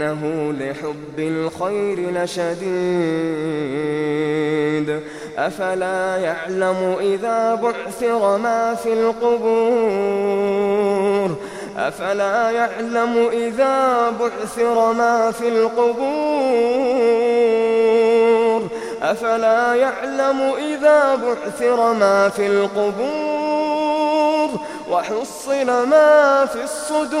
وإنه لحب الخير لشديد. أفلا يعلم إذا بعثر ما في القبور؟ أفلا يعلم إذا بعثر ما في القبور؟ أفلا يعلم إذا بعثر ما في القبور؟ وحصل ما في الصدور؟